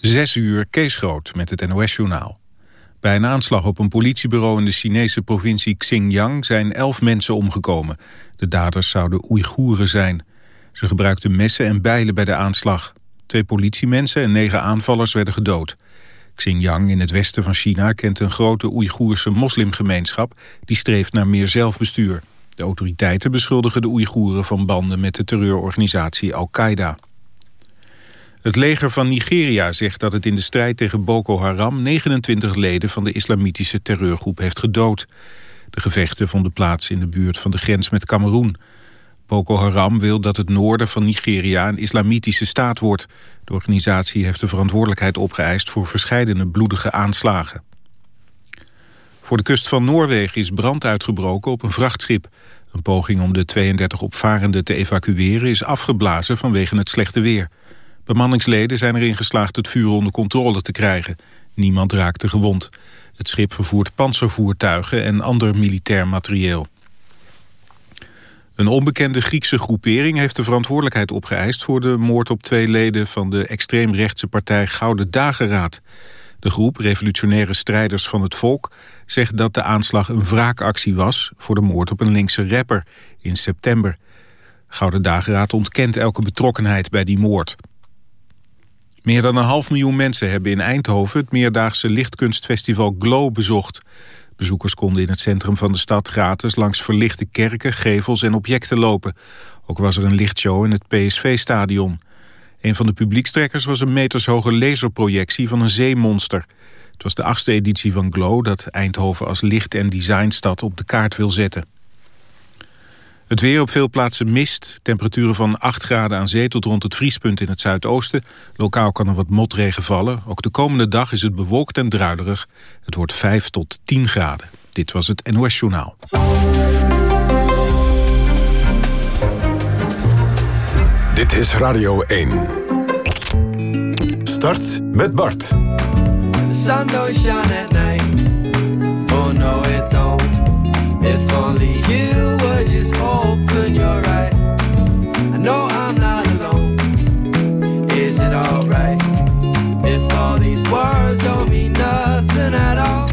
Zes uur Kees Groot met het NOS-journaal. Bij een aanslag op een politiebureau in de Chinese provincie Xinjiang zijn elf mensen omgekomen. De daders zouden Oeigoeren zijn. Ze gebruikten messen en bijlen bij de aanslag. Twee politiemensen en negen aanvallers werden gedood. Xinjiang in het westen van China kent een grote Oeigoerse moslimgemeenschap... die streeft naar meer zelfbestuur. De autoriteiten beschuldigen de Oeigoeren van banden met de terreurorganisatie Al-Qaeda. Het leger van Nigeria zegt dat het in de strijd tegen Boko Haram 29 leden van de islamitische terreurgroep heeft gedood. De gevechten vonden plaats in de buurt van de grens met Cameroen. Boko Haram wil dat het noorden van Nigeria een islamitische staat wordt. De organisatie heeft de verantwoordelijkheid opgeëist voor verscheidene bloedige aanslagen. Voor de kust van Noorwegen is brand uitgebroken op een vrachtschip. Een poging om de 32 opvarenden te evacueren is afgeblazen vanwege het slechte weer. Bemanningsleden zijn erin geslaagd het vuur onder controle te krijgen. Niemand raakte gewond. Het schip vervoert panzervoertuigen en ander militair materieel. Een onbekende Griekse groepering heeft de verantwoordelijkheid opgeëist... voor de moord op twee leden van de extreemrechtse partij Gouden Dageraad. De groep Revolutionaire Strijders van het Volk zegt dat de aanslag een wraakactie was... voor de moord op een linkse rapper in september. Gouden Dageraad ontkent elke betrokkenheid bij die moord. Meer dan een half miljoen mensen hebben in Eindhoven... het meerdaagse lichtkunstfestival Glow bezocht. Bezoekers konden in het centrum van de stad gratis... langs verlichte kerken, gevels en objecten lopen. Ook was er een lichtshow in het PSV-stadion. Een van de publiekstrekkers was een metershoge laserprojectie van een zeemonster. Het was de achtste editie van Glow dat Eindhoven als licht- en designstad op de kaart wil zetten. Het weer op veel plaatsen mist. Temperaturen van 8 graden aan zee tot rond het vriespunt in het zuidoosten. Lokaal kan er wat motregen vallen. Ook de komende dag is het bewolkt en druilerig. Het wordt 5 tot 10 graden. Dit was het NOS Journaal. Dit is Radio 1. Start met Bart. The sun don't shine at night. Oh no it don't. If only you open your eyes. I know I'm not alone. Is it alright? If all these words don't mean nothing at all.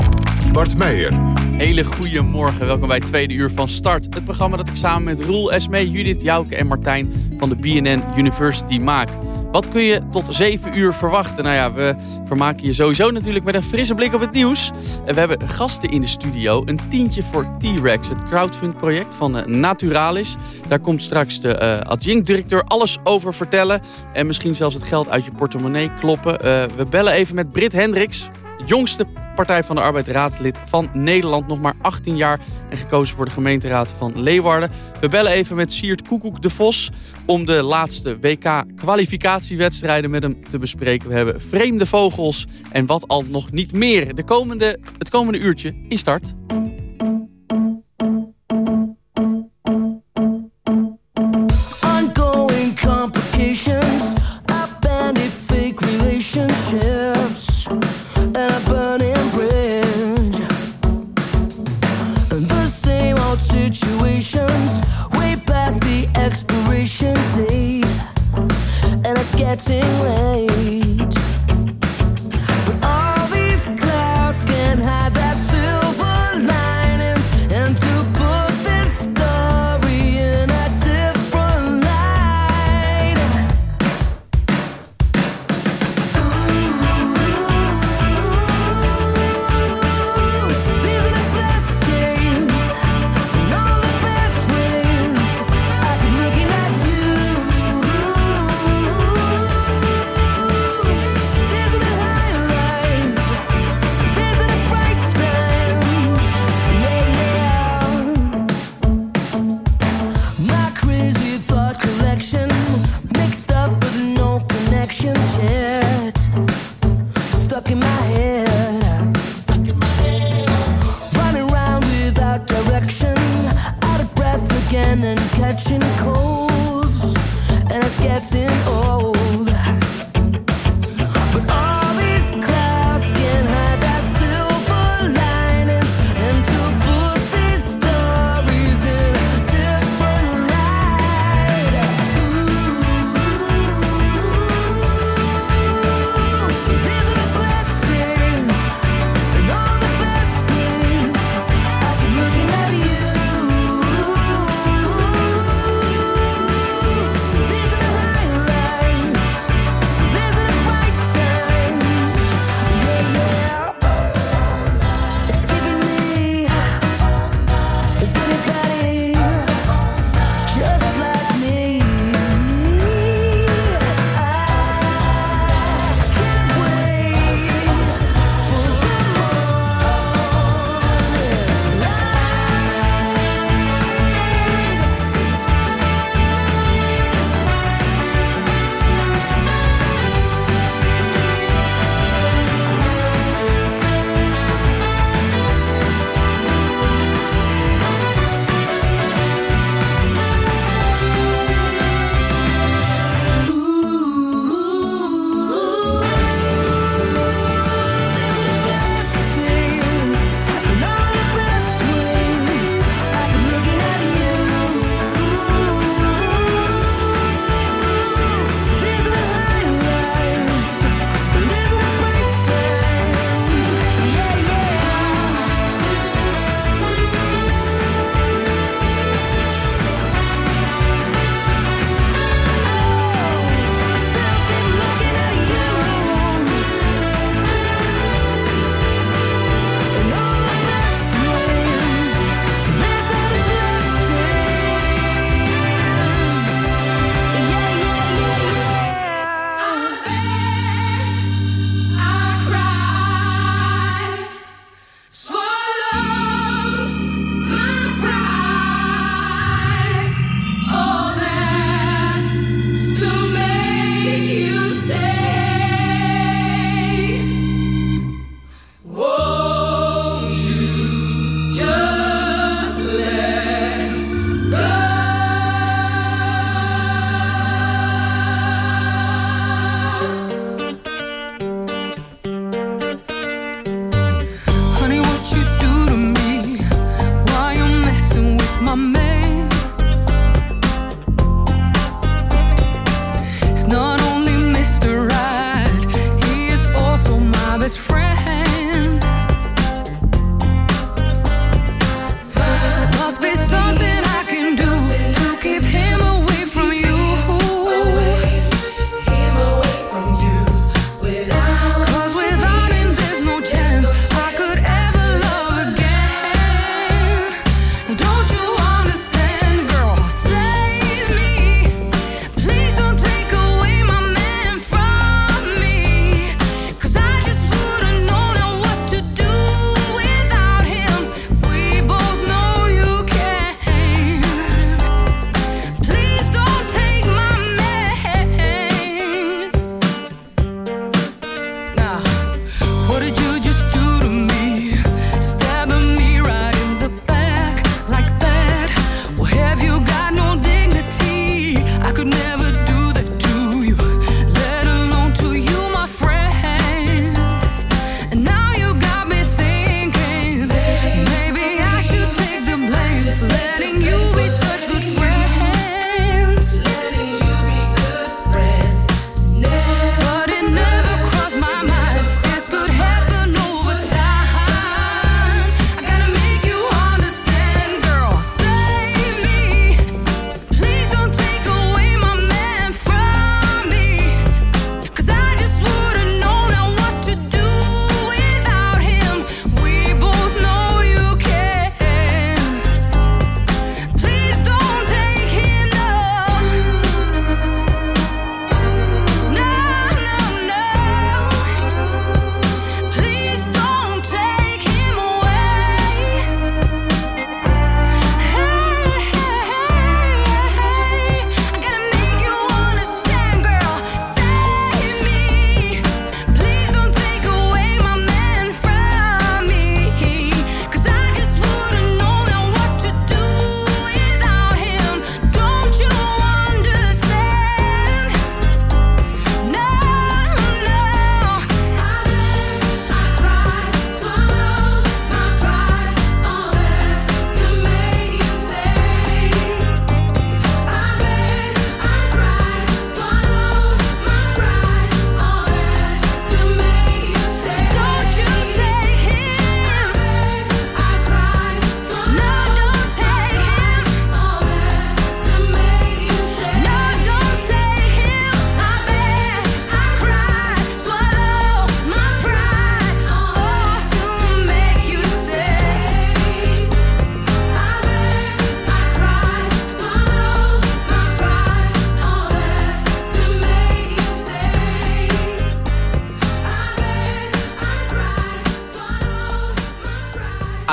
Bart Meijer. Hele goede morgen, welkom bij het tweede uur van Start. Het programma dat ik samen met Roel, Esme, Judith, Jouke en Martijn van de BNN University maak. Wat kun je tot 7 uur verwachten? Nou ja, we vermaken je sowieso natuurlijk met een frisse blik op het nieuws. We hebben gasten in de studio. Een tientje voor T-Rex, het crowdfund-project van eh, Naturalis. Daar komt straks de uh, adjunct-directeur alles over vertellen. En misschien zelfs het geld uit je portemonnee kloppen. Uh, we bellen even met Britt Hendricks, jongste Partij van de Arbeid raadslid van Nederland. Nog maar 18 jaar en gekozen voor de gemeenteraad van Leeuwarden. We bellen even met Siert Koekoek de Vos om de laatste WK-kwalificatiewedstrijden met hem te bespreken. We hebben vreemde vogels en wat al nog niet meer. De komende, het komende uurtje in start. say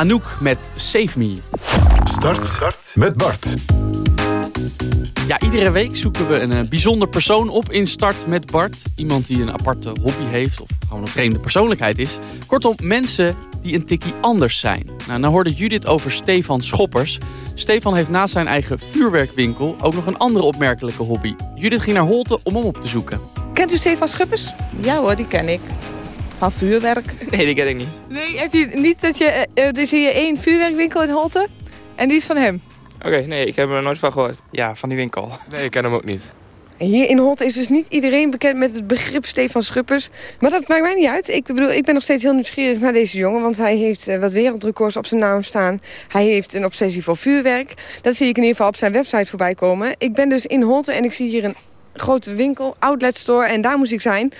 Anouk met Save Me. Start, Start met Bart. Ja, iedere week zoeken we een uh, bijzonder persoon op in Start met Bart. Iemand die een aparte hobby heeft of gewoon een vreemde persoonlijkheid is. Kortom, mensen die een tikkie anders zijn. Nou, nou hoorde Judith over Stefan Schoppers. Stefan heeft naast zijn eigen vuurwerkwinkel ook nog een andere opmerkelijke hobby. Judith ging naar Holte om hem op te zoeken. Kent u Stefan Schuppers? Ja hoor, die ken ik. Van vuurwerk. Nee, die ken ik niet. Nee, heb je niet dat je... Uh, er is hier één vuurwerkwinkel in Holte en die is van hem. Oké, nee, ik heb er nooit van gehoord. Ja, van die winkel. Nee, ik ken hem ook niet. Hier in Holte is dus niet iedereen bekend met het begrip Stefan Schuppers. Maar dat maakt mij niet uit. Ik bedoel, ik ben nog steeds heel nieuwsgierig naar deze jongen. Want hij heeft uh, wat wereldrecords op zijn naam staan. Hij heeft een obsessie voor vuurwerk. Dat zie ik in ieder geval op zijn website voorbij komen. Ik ben dus in Holte en ik zie hier een grote winkel, outlet store. En daar moest ik zijn.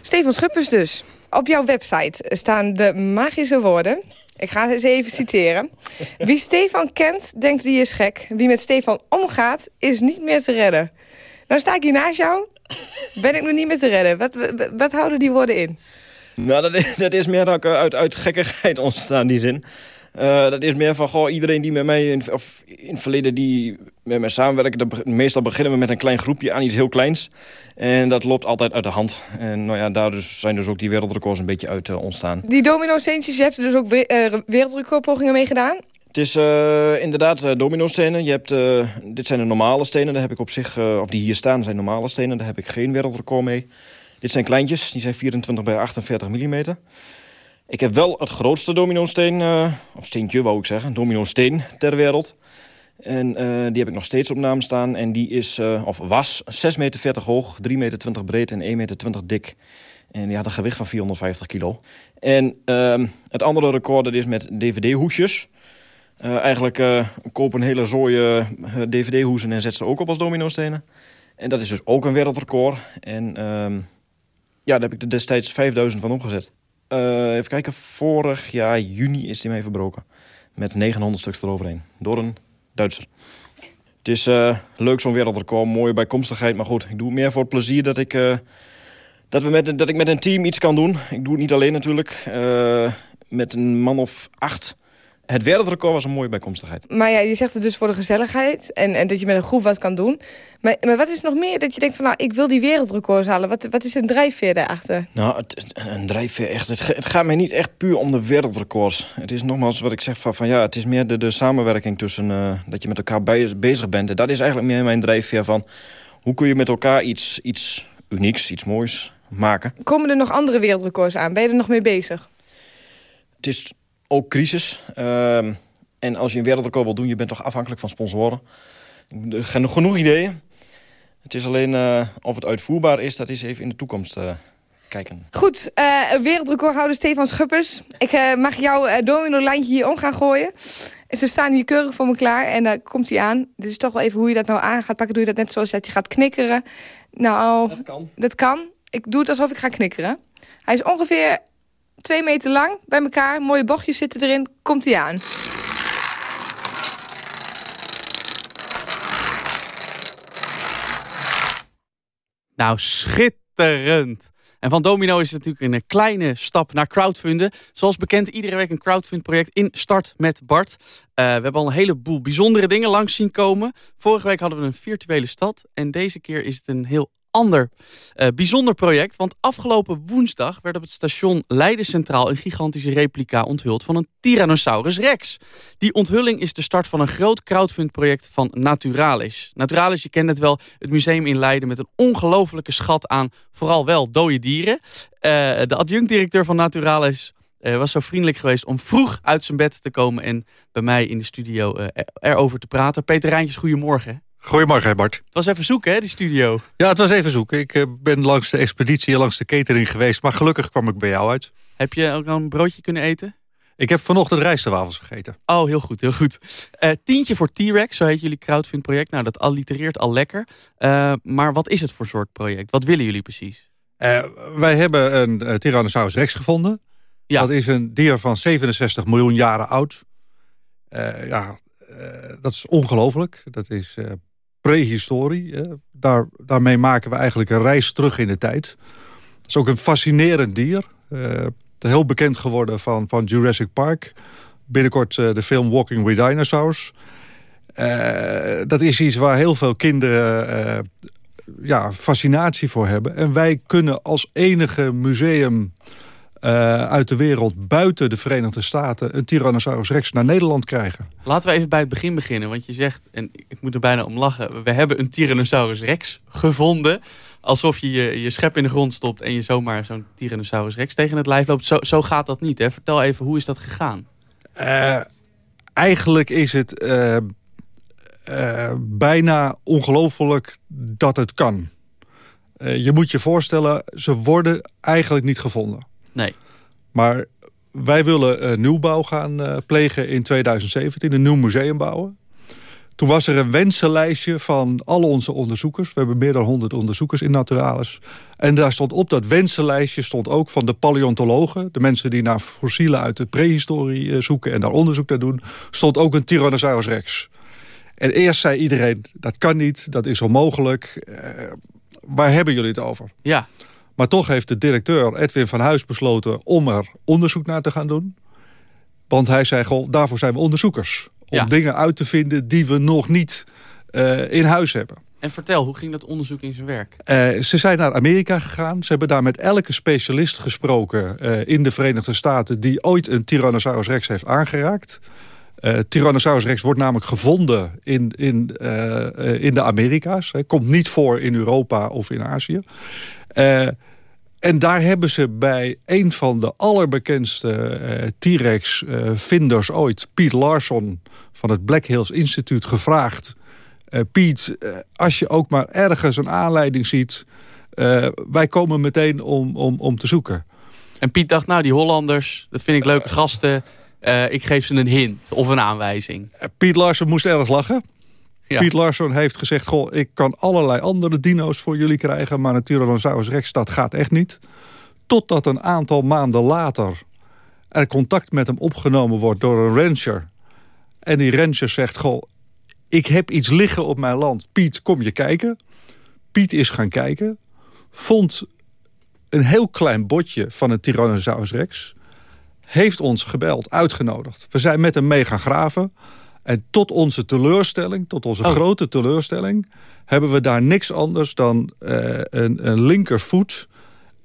Stefan Schuppers dus. Op jouw website staan de magische woorden. Ik ga eens even citeren. Wie Stefan kent, denkt die is gek. Wie met Stefan omgaat, is niet meer te redden. Nou sta ik hier naast jou. Ben ik nog niet meer te redden. Wat, wat, houden die woorden in? Nou, dat is, dat is meer dat uit, uit gekkigheid ontstaan, die zin. Uh, dat is meer van, goh, iedereen die met mij in, of in het verleden die met mij samenwerken... Dat, meestal beginnen we met een klein groepje aan iets heel kleins. En dat loopt altijd uit de hand. En nou ja, daar dus, zijn dus ook die wereldrecords een beetje uit uh, ontstaan. Die domino-steentjes, je hebt er dus ook we uh, wereldrecordpogingen mee gedaan? Het is uh, inderdaad domino-stenen. Je hebt, dit zijn de normale stenen, daar heb ik op zich, of die hier staan zijn normale stenen. Daar heb ik geen wereldrecord mee. Dit zijn kleintjes, die zijn 24 bij 48 mm. Ik heb wel het grootste domino-steen, of steentje wou ik zeggen, domino-steen ter wereld. En die heb ik nog steeds op naam staan. En die is, of was, 6,40 meter hoog, 3,20 meter breed en 1,20 meter dik. En die had een gewicht van 450 kilo. En ehm, het andere record dat is met dvd-hoesjes. Uh, eigenlijk koop een hele zooi dvd-hoezen en zet ze ook op als domino-stenen. En dat is dus ook een wereldrecord. En um, ja, daar heb ik er destijds 5000 van opgezet. even kijken, vorig jaar juni is die mee verbroken. Met 900 stuks eroverheen. Door een Duitser. Het is leuk zo'n wereldrecord, mooie bijkomstigheid. Maar goed, ik doe het meer voor het plezier dat ik, dat we met, dat ik met een team iets kan doen. Ik doe het niet alleen natuurlijk. met een man of acht het wereldrecord was een mooie bijkomstigheid. Maar ja, je zegt het dus voor de gezelligheid en, en dat je met een groep wat kan doen. Maar, maar wat is nog meer dat je denkt van nou, ik wil die wereldrecords halen. Wat, wat is een drijfveer daarachter? Nou, het, een drijfveer echt. Het, het, gaat mij niet echt puur om de wereldrecords. Het is nogmaals wat ik zeg van, van ja, het is meer de, de samenwerking tussen uh, dat je met elkaar bij, bezig bent. En dat is eigenlijk meer mijn drijfveer van hoe kun je met elkaar iets, iets unieks, iets moois maken. Komen er nog andere wereldrecords aan? Ben je er nog mee bezig? Het is ook crisis. Uh, en als je een wereldrecord wil doen, je bent toch afhankelijk van sponsoren. Er zijn genoeg ideeën. Het is alleen uh, of het uitvoerbaar is, dat is even in de toekomst uh, kijken. Goed, uh, wereldrecordhouder Stefan Schuppers. Ik mag jouw domino-lijntje hier om gaan gooien. Ze staan hier keurig voor me klaar en dan komt hij aan. Dit is toch wel even hoe je dat nou aan gaat pakken. Doe je dat net zoals dat je gaat knikkeren? Nou, dat kan. Dat kan. Ik doe het alsof ik ga knikkeren. Hij is ongeveer twee meter lang bij elkaar. Mooie bochtjes zitten erin. Komt hij aan. Nou, schitterend. En van Domino is het natuurlijk een kleine stap naar crowdfunden. Zoals bekend iedere week een crowdfund-project in Start met Bart. Uh, we hebben al een heleboel bijzondere dingen langs zien komen. Vorige week hadden we een virtuele stad. En deze keer is het een heel ander uh, bijzonder project. Want afgelopen woensdag werd op het station Leiden Centraal... een gigantische replica onthuld van een Tyrannosaurus Rex. Die onthulling is de start van een groot crowdfund-project van Naturalis. Naturalis, je kent het wel, het museum in Leiden... met een ongelofelijke schat aan vooral wel dode dieren. Uh, de adjunct-directeur van Naturalis uh, was zo vriendelijk geweest om vroeg uit zijn bed te komen... en bij mij in de studio erover te praten. Peter Rijntjes, goedemorgen. Goedemorgen, Bart. Het was even zoeken, hè, die studio? Ja, het was even zoeken. Ik uh, ben langs de expeditie, langs de catering geweest. Maar gelukkig kwam ik bij jou uit. Heb je ook al een broodje kunnen eten? Ik heb vanochtend rijstewafels gegeten. Oh, heel goed, heel goed. Uh, tientje voor T-Rex, zo heet jullie crowdfund project. Nou, dat allitereert al lekker. Uh, maar wat is het voor soort project? Wat willen jullie precies? wij hebben een Tyrannosaurus Rex gevonden. Ja. Dat is een dier van 67 miljoen jaren oud. ja, dat is ongelooflijk. Dat is prehistorie. Daar, daarmee maken we eigenlijk een reis terug in de tijd. Het is ook een fascinerend dier. Uh, heel bekend geworden van, van Jurassic Park. binnenkort de film Walking with Dinosaurs. dat is iets waar heel veel kinderen ja, fascinatie voor hebben. En wij kunnen als enige museum uit de wereld buiten de Verenigde Staten... een Tyrannosaurus rex naar Nederland krijgen. Laten we even bij het begin beginnen. Want je zegt, en ik moet er bijna om lachen... we hebben een Tyrannosaurus rex gevonden alsof je, je je schep in de grond stopt... en je zomaar zo'n Tyrannosaurus rex tegen het lijf loopt. Zo, zo gaat dat niet. Hè? Vertel even, hoe is dat gegaan? Uh, eigenlijk is het uh, bijna ongelooflijk dat het kan. je moet je voorstellen, ze worden eigenlijk niet gevonden. Nee. Maar wij willen nieuwbouw gaan plegen in 2017, een nieuw museum bouwen. Toen was er een wensenlijstje van al onze onderzoekers. We hebben meer dan 100 onderzoekers in Naturalis. En daar stond op dat wensenlijstje stond ook van de paleontologen... de mensen die naar fossielen uit de prehistorie eh, zoeken... en daar onderzoek naar doen, stond ook een Tyrannosaurus rex. En eerst zei iedereen, dat kan niet, dat is onmogelijk. Eh, waar hebben jullie het over? Ja. Maar toch heeft de directeur Edwin van Huis besloten... om er onderzoek naar te gaan doen. Want hij zei, goh, daarvoor zijn we onderzoekers om dingen uit te vinden die we nog niet uh, in huis hebben. En vertel, hoe ging dat onderzoek in zijn werk? Uh, ze zijn naar Amerika gegaan. Ze hebben daar met elke specialist gesproken uh, in de Verenigde Staten... die ooit een Tyrannosaurus rex heeft aangeraakt. Uh, Tyrannosaurus rex wordt namelijk gevonden in, in, in de Amerika's. Hij komt niet voor in Europa of in Azië. En daar hebben ze bij een van de allerbekendste uh, T-Rex-vinders ooit... Piet Larson van het Black Hills Instituut gevraagd... Uh, Piet, als je ook maar ergens een aanleiding ziet... wij komen meteen om, om, om te zoeken. En Piet dacht, nou die Hollanders, dat vind ik leuke gasten... ik geef ze een hint of een aanwijzing. Piet Larson moest erg lachen. Piet Larsson heeft gezegd... Goh, ik kan allerlei andere dino's voor jullie krijgen... maar een Tyrannosaurus rex, dat gaat echt niet. Totdat een aantal maanden later... er contact met hem opgenomen wordt door een rancher. En die rancher zegt... Goh, ik heb iets liggen op mijn land. Piet, kom je kijken? Piet is gaan kijken. Vond een heel klein botje van een Tyrannosaurus rex. Heeft ons gebeld, uitgenodigd. We zijn met hem mee gaan graven... En tot onze teleurstelling, tot onze oh. grote teleurstelling... hebben we daar niks anders dan uh, een, een linkervoet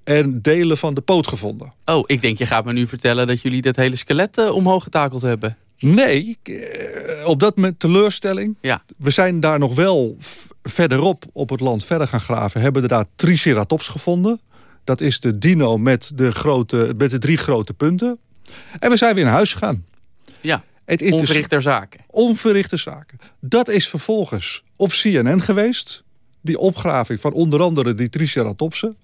en delen van de poot gevonden. Oh, ik denk je gaat me nu vertellen dat jullie dat hele skelet uh, omhoog getakeld hebben. Nee, uh, op dat moment teleurstelling. Ja. We zijn daar nog wel verderop op het land verder gaan graven. Hebben we daar Triceratops gevonden. Dat is de dino met de, grote, met de drie grote punten. En we zijn weer naar huis gegaan. Ja. Het is dus zaken. Onverrichte zaken. Dat is vervolgens op CNN geweest. Die opgraving van onder andere die Triceratopsen.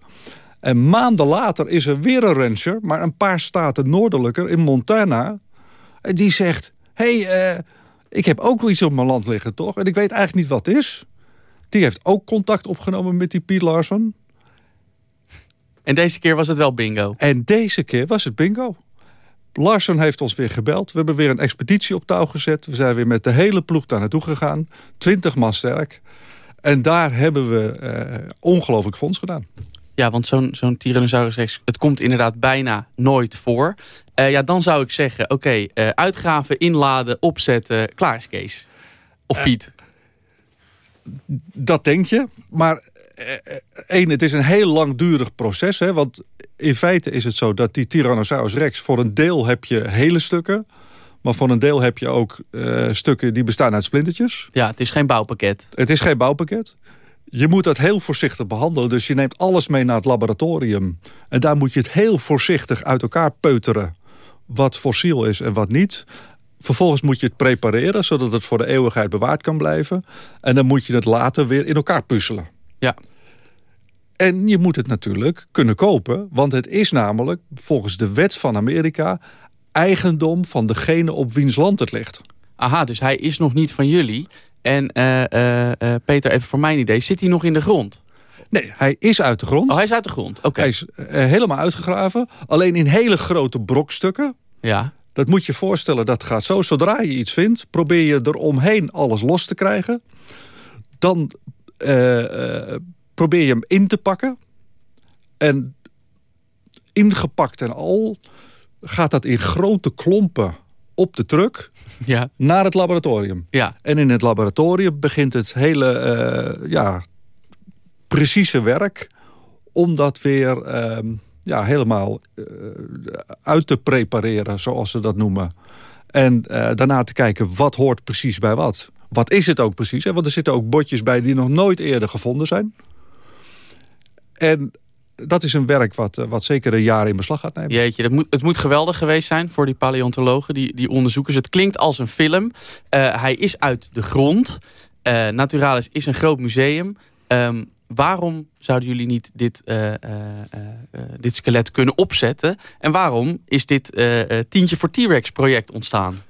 En maanden later is er weer een rancher, maar een paar staten noordelijker, in Montana. Die zegt, hé, hey, uh, ik heb ook iets op mijn land liggen, toch? En ik weet eigenlijk niet wat het is. Die heeft ook contact opgenomen met die Piet Larson. En deze keer was het wel bingo? En deze keer was het bingo. Larsen heeft ons weer gebeld. We hebben weer een expeditie op touw gezet. We zijn weer met de hele ploeg daar naartoe gegaan. Twintig man sterk. En daar hebben we uh, ongelooflijk fonds gedaan. Ja, want zo'n zo'n Tyrannosaurus rex, het komt inderdaad bijna nooit voor. Uh, ja, dan zou ik zeggen, oké, okay, uh, uitgaven, inladen, opzetten, klaar is Kees. Of Piet. dat denk je. Maar één, het is een heel langdurig proces. Hè, want in feite is het zo dat die Tyrannosaurus rex... voor een deel heb je hele stukken... maar voor een deel heb je ook uh, stukken die bestaan uit splintertjes. Ja, het is geen bouwpakket. Het is geen bouwpakket. Je moet dat heel voorzichtig behandelen. Dus je neemt alles mee naar het laboratorium. En daar moet je het heel voorzichtig uit elkaar peuteren... wat fossiel is en wat niet... Vervolgens moet je het prepareren, zodat het voor de eeuwigheid bewaard kan blijven. En dan moet je het later weer in elkaar puzzelen. Ja. En je moet het natuurlijk kunnen kopen. Want het is namelijk, volgens de wet van Amerika... eigendom van degene op wiens land het ligt. Aha, dus hij is nog niet van jullie. En uh, uh, Peter, even voor mijn idee, zit hij nog in de grond? Nee, hij is uit de grond. Oh, hij is uit de grond, oké. Hij is helemaal uitgegraven. Alleen in hele grote brokstukken. Ja. Dat moet je voorstellen, dat gaat zo. Zodra je iets vindt, probeer je eromheen alles los te krijgen. Dan probeer je hem in te pakken. En ingepakt en al gaat dat in grote klompen op de truck ja. naar het laboratorium. Ja. En in het laboratorium begint het hele uh, ja, precieze werk... om dat weer ehm, ja, helemaal uh, uit te prepareren, zoals ze dat noemen. En daarna te kijken, wat hoort precies bij wat? Wat is het ook precies? Want er zitten ook botjes bij die nog nooit eerder gevonden zijn. En dat is een werk wat, wat zeker een jaar in beslag gaat nemen. Jeetje, dat moet, het moet geweldig geweest zijn voor die paleontologen, die, die onderzoekers. Het klinkt als een film. Uh, hij is uit de grond. Uh, Naturalis is een groot museum. Um, waarom zouden jullie niet dit, uh, dit skelet kunnen opzetten? En waarom is dit Tientje voor T-Rex project ontstaan?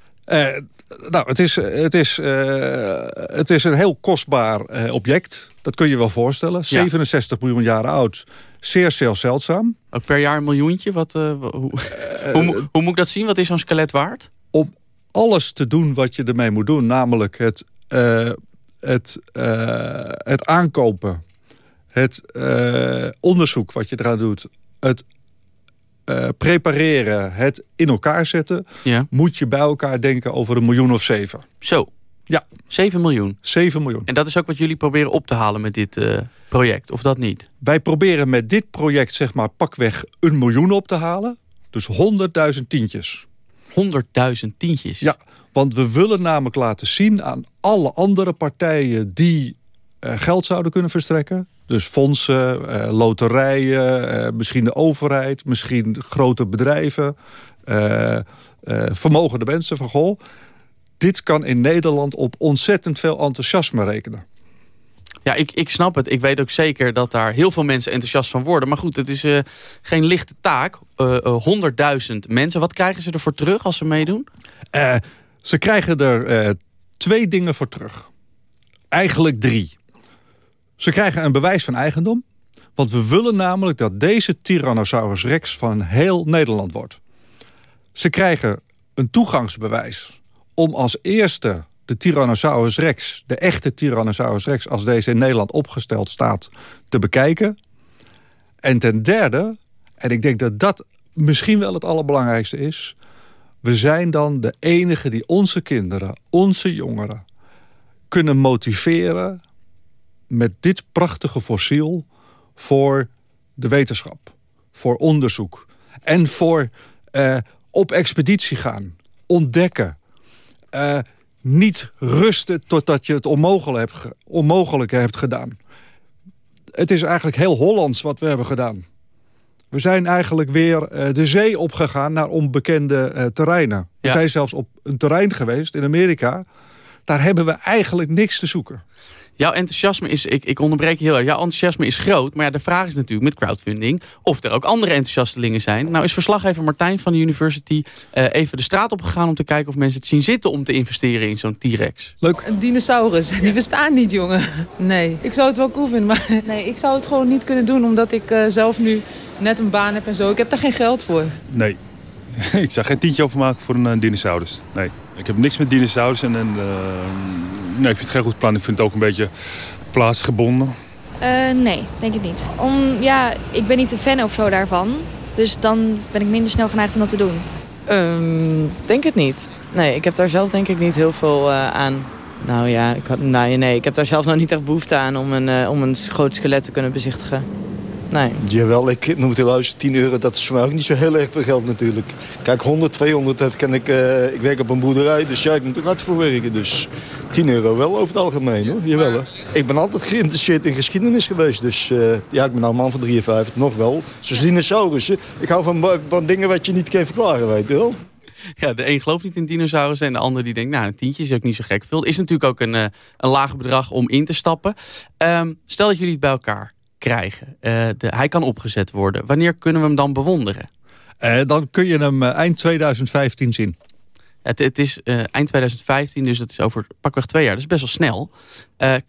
Nou, het is, het, is, het is een heel kostbaar object. Dat kun je wel voorstellen. Ja. 67 miljoen jaren oud. Zeer, zeer zeldzaam. Ook per jaar een miljoentje? Wat, uh, hoe, hoe, hoe, moet ik dat zien? Wat is zo'n skelet waard? Om alles te doen wat je ermee moet doen. Namelijk het, het, het aankopen. Het onderzoek wat je eraan doet. Het prepareren. Het in elkaar zetten. Ja. Moet je bij elkaar denken over een miljoen of zeven. Zo. Ja. 7 miljoen? 7 miljoen. En dat is ook wat jullie proberen op te halen met dit uh, project, of dat niet? Wij proberen met dit project zeg maar pakweg een miljoen op te halen. Dus 100.000 tientjes. 100.000 tientjes? Ja, want we willen namelijk laten zien aan alle andere partijen... die uh, geld zouden kunnen verstrekken. Dus fondsen, uh, loterijen, misschien de overheid... misschien grote bedrijven, vermogende mensen van... goh, dit kan in Nederland op ontzettend veel enthousiasme rekenen. Ja, ik, ik snap het. Ik weet ook zeker dat daar heel veel mensen enthousiast van worden. Maar goed, het is uh, geen lichte taak. Uh, uh, 100.000 mensen. Wat krijgen ze ervoor terug als ze meedoen? ze krijgen er twee dingen voor terug. Eigenlijk drie. Ze krijgen een bewijs van eigendom. Want we willen namelijk dat deze Tyrannosaurus rex van heel Nederland wordt. Ze krijgen een toegangsbewijs om als eerste de Tyrannosaurus rex, de echte Tyrannosaurus rex... als deze in Nederland opgesteld staat, te bekijken. En ten derde, en ik denk dat dat misschien wel het allerbelangrijkste is... we zijn dan de enige die onze kinderen, onze jongeren... kunnen motiveren met dit prachtige fossiel voor de wetenschap. Voor onderzoek. En voor uh, op expeditie gaan. Ontdekken uh, niet rusten totdat je het onmogelijk hebt, onmogelijke hebt gedaan. Het is eigenlijk heel Hollands wat we hebben gedaan. We zijn eigenlijk weer uh, de zee opgegaan naar onbekende terreinen. We zijn zelfs op een terrein geweest in Amerika. Daar hebben we eigenlijk niks te zoeken. Jouw enthousiasme is, ik, ik onderbreek je heel erg, jouw enthousiasme is groot. Maar ja, de vraag is natuurlijk met crowdfunding of er ook andere enthousiastelingen zijn. Nou is verslaggever Martijn van de University uh, even de straat opgegaan om te kijken of mensen het zien zitten om te investeren in zo'n T-Rex. Leuk. Een dinosaurus, die bestaan niet jongen. Nee, ik zou het wel cool vinden, maar nee, ik zou het gewoon niet kunnen doen omdat ik uh, zelf nu net een baan heb en zo. Ik heb daar geen geld voor. Nee, ik zou geen tientje overmaken voor een uh, dinosaurus. Nee, ik heb niks met dinosaurus en, en nee, ik vind het geen goed plan. Ik vind het ook een beetje plaatsgebonden. Uh, nee, denk ik niet. Om, ja, ik ben niet een fan of zo daarvan. Dus dan ben ik minder snel geneigd om dat te doen. Um, denk het niet. Nee, ik heb daar zelf denk ik niet heel veel uh, aan. Nou ja, ik, had, nou, nee, ik heb daar zelf nog niet echt behoefte aan om een, uh, om een groot skelet te kunnen bezichtigen. Nee. Jawel, ik moet luisteren, 10 euro, dat is voor mij ook niet zo heel erg veel geld natuurlijk. Kijk, 100, 200, dat kan ik, uh, ik werk op een boerderij, dus ja, ik moet er hard voor werken. Dus 10 euro wel over het algemeen hoor, jawel hoor. Ik ben altijd geïnteresseerd in geschiedenis geweest, dus uh, ja, ik ben nou een man van 53, nog wel. Zoals dinosaurussen, ik hou van, van dingen wat je niet kan verklaren, weet je wel. Ja, de een gelooft niet in dinosaurussen en de ander die denkt, nou, een tientje is ook niet zo gek veel. Het is natuurlijk ook een, een laag bedrag om in te stappen. Um, stel dat jullie het bij elkaar krijgen. Uh, de, hij kan opgezet worden. Wanneer kunnen we hem dan bewonderen? Uh, dan kun je hem uh, eind 2015 zien. Het, het is eind 2015, dus dat is over pakweg twee jaar. Dat is best wel snel.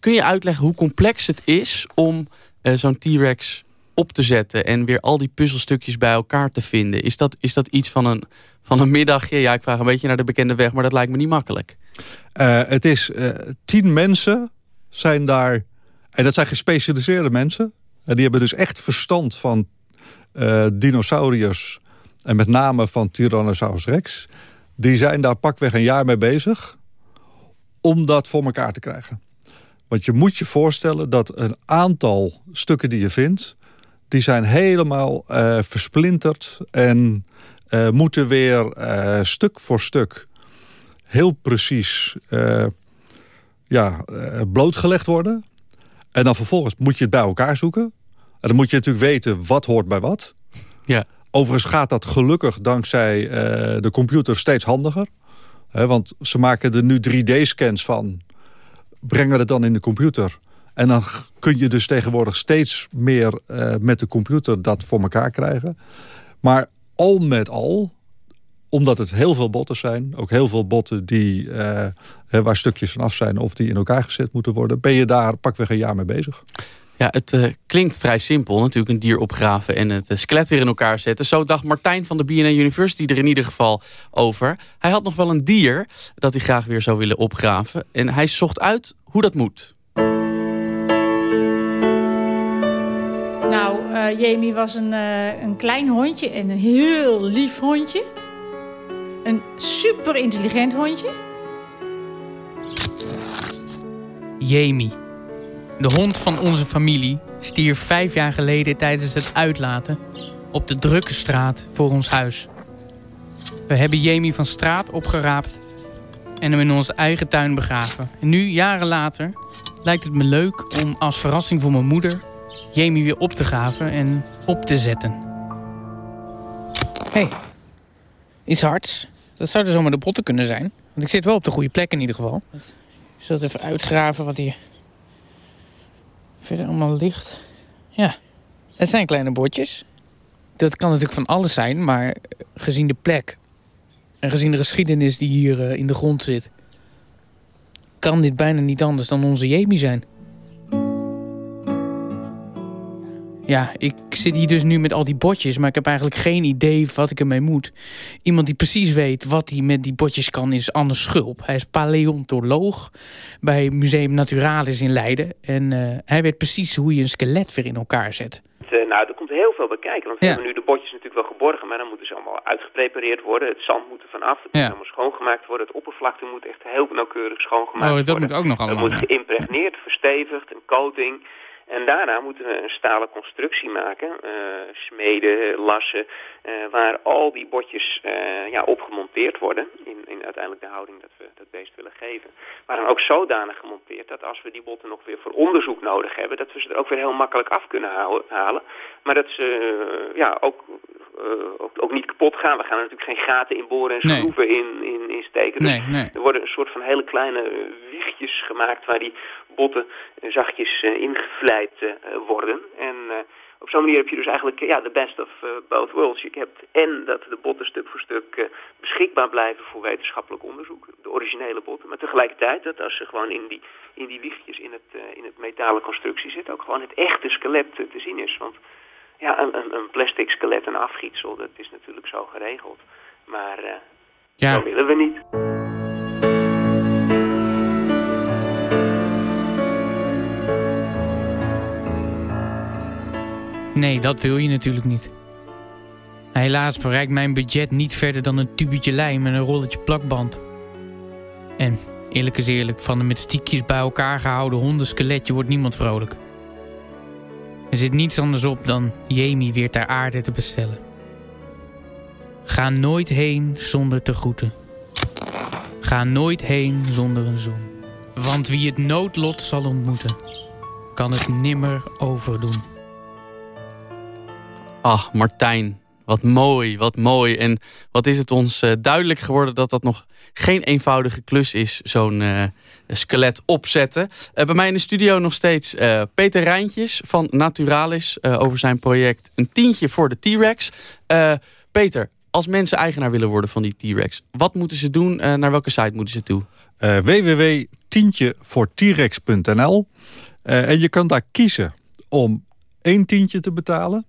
kun je uitleggen hoe complex het is om zo'n T-Rex op te zetten... en weer al die puzzelstukjes bij elkaar te vinden? Is dat, is dat iets van een, van een middagje? Ja, ik vraag een beetje naar de bekende weg, maar dat lijkt me niet makkelijk. het is tien mensen zijn daar... En dat zijn gespecialiseerde mensen. En die hebben dus echt verstand van uh, dinosauriërs. En met name van Tyrannosaurus rex. Die zijn daar pakweg een jaar mee bezig om dat voor elkaar te krijgen. Want je moet je voorstellen dat een aantal stukken die je vindt... die zijn helemaal uh, versplinterd en uh, moeten weer stuk voor stuk... heel precies ja, blootgelegd worden. En dan vervolgens moet je het bij elkaar zoeken. En dan moet je natuurlijk weten wat hoort bij wat. Ja. Overigens gaat dat gelukkig dankzij de computer steeds handiger. want ze maken er nu 3D-scans van brengen het dan in de computer. En dan kun je dus tegenwoordig steeds meer uh, met de computer dat voor elkaar krijgen. Maar al met al, omdat het heel veel botten zijn... ook heel veel botten die, uh, waar stukjes van af zijn... of die in elkaar gezet moeten worden... ben je daar pakweg een jaar mee bezig. Ja, het uh, klinkt vrij simpel natuurlijk. Een dier opgraven en het skelet weer in elkaar zetten. Zo dacht Martijn van de BNN University er in ieder geval over. Hij had nog wel een dier dat hij graag weer zou willen opgraven. En hij zocht uit hoe dat moet. Nou, uh, Jamie was een, uh, een klein hondje en een heel lief hondje. Een super intelligent hondje. Jamie. De hond van onze familie stierf vijf jaar geleden tijdens het uitlaten op de drukke straat voor ons huis. We hebben Jamie van straat opgeraapt en hem in onze eigen tuin begraven. En nu, jaren later, lijkt het me leuk om als verrassing voor mijn moeder Jamie weer op te graven en op te zetten. hey, iets hards. Dat zouden zomaar de botten kunnen zijn. Want ik zit wel op de goede plek in ieder geval. Ik zal het even uitgraven wat hier verder allemaal ligt. Ja, het zijn kleine botjes. Dat kan natuurlijk van alles zijn, maar gezien de plek en gezien de geschiedenis die hier uh, in de grond zit, kan dit bijna niet anders dan onze Jamie zijn. Ja, ik zit hier dus nu met al die botjes, maar ik heb eigenlijk geen idee wat ik ermee moet. Iemand die precies weet wat hij met die botjes kan is Anders Schulp. Hij is paleontoloog bij Museum Naturalis in Leiden. En uh, hij weet precies hoe je een skelet weer in elkaar zet. Uh, nou, er komt heel veel bij kijken. Want we hebben nu de botjes natuurlijk wel geborgen, maar dan moeten ze allemaal uitgeprepareerd worden. Het zand moet er vanaf, het moet allemaal schoongemaakt worden. Het oppervlakte moet echt heel nauwkeurig schoongemaakt worden. Oh, dat moet ook nog allemaal. Het moet geïmpregneerd, verstevigd, een coating... En daarna moeten we een stalen constructie maken, uh, smeden, lassen, uh, waar al die botjes uh, ja, op gemonteerd worden in, in uiteindelijk de houding dat we dat beest willen geven. Maar dan ook zodanig gemonteerd dat als we die botten nog weer voor onderzoek nodig hebben, dat we ze er ook weer heel makkelijk af kunnen halen. Maar dat ze ja, ook, ook, ook, niet kapot gaan. We gaan er natuurlijk geen gaten in boren en schroeven nee. in, in, in steken. Dus nee, nee. er worden een soort van hele kleine wiegjes gemaakt waar die botten zachtjes uh, ingevleid worden. En op zo'n manier heb je dus eigenlijk ja, de best of both worlds. Je hebt en dat de botten stuk voor stuk beschikbaar blijven voor wetenschappelijk onderzoek. De originele botten. Maar tegelijkertijd dat als ze gewoon in die, in die wiegjes in het, in het metalen constructie zit... ook gewoon het echte skelet te zien is. Want ja, een, een, een plastic skelet, een afgietsel, dat is natuurlijk zo geregeld. Maar ja. dat willen we niet. Nee, dat wil je natuurlijk niet. Helaas bereikt mijn budget niet verder dan een tubetje lijm en een rolletje plakband. En, eerlijk is eerlijk, van een met stiekjes bij elkaar gehouden hondenskeletje wordt niemand vrolijk. Er zit niets anders op dan Jamie weer ter aarde te bestellen. Ga nooit heen zonder te groeten. Ga nooit heen zonder een zoen. Want wie het noodlot zal ontmoeten, kan het nimmer overdoen. Ach, Martijn, wat mooi, wat mooi. En wat is het ons uh, duidelijk geworden dat dat nog geen eenvoudige klus is, zo'n uh, skelet opzetten. Uh, bij mij in de studio nog steeds Peter Rijntjes van Naturalis over zijn project Een tientje voor de T-Rex. Peter, als mensen eigenaar willen worden van die T-Rex, wat moeten ze doen? naar welke site moeten ze toe? www.tientjevoortrex.nl En je kan daar kiezen om één tientje te betalen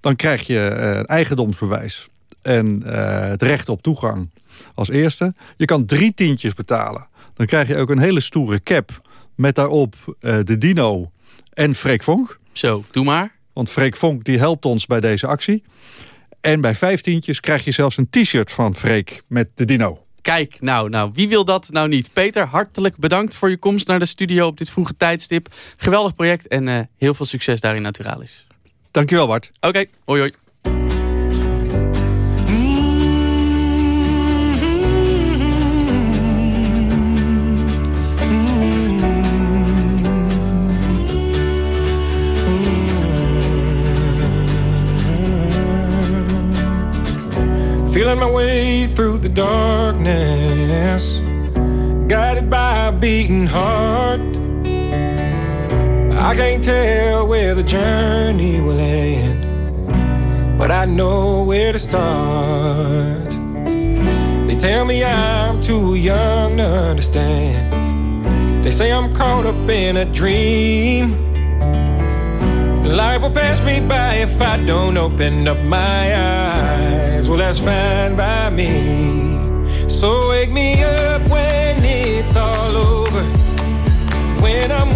dan krijg je een eigendomsbewijs en uh, het recht op toegang als eerste. Je kan drie tientjes betalen. Dan krijg je ook een hele stoere cap met daarop uh, de dino en Freek Vonk. Zo, doe maar. Want Freek Vonk die helpt ons bij deze actie. En bij vijftientjes krijg je zelfs een t-shirt van Freek met de dino. Kijk, nou, nou, wie wil dat nou niet? Peter, hartelijk bedankt voor je komst naar de studio op dit vroege tijdstip. Geweldig project en uh, heel veel succes daarin Naturalis. Dankjewel Bart. Oké, okay, hoi hoi. Feeling my way through the darkness, guided by a beating heart. I can't tell where the journey will end, but I know where to start. They tell me I'm too young to understand. They say I'm caught up in a dream. Life will pass me by if I don't open up my eyes. Well, that's fine by me. So wake me up when it's all over. When I'm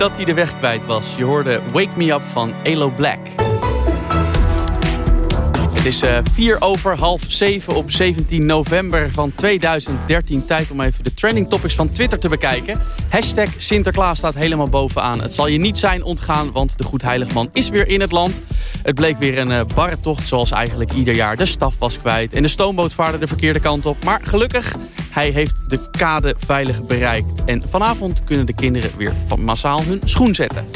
dat hij de weg kwijt was. Je hoorde Wake Me Up van Elo Black. Het is uh, vier over half zeven op 17 november van 2013. Tijd om even de trending topics van Twitter te bekijken. Hashtag Sinterklaas staat helemaal bovenaan. Het zal je niet zijn ontgaan, want de Goedheiligman is weer in het land. Het bleek weer een uh, barre tocht zoals eigenlijk ieder jaar. De staf was kwijt en de stoomboot vaarde de verkeerde kant op. Maar gelukkig, hij heeft de kade veilig bereikt. En vanavond kunnen de kinderen weer van massaal hun schoen zetten.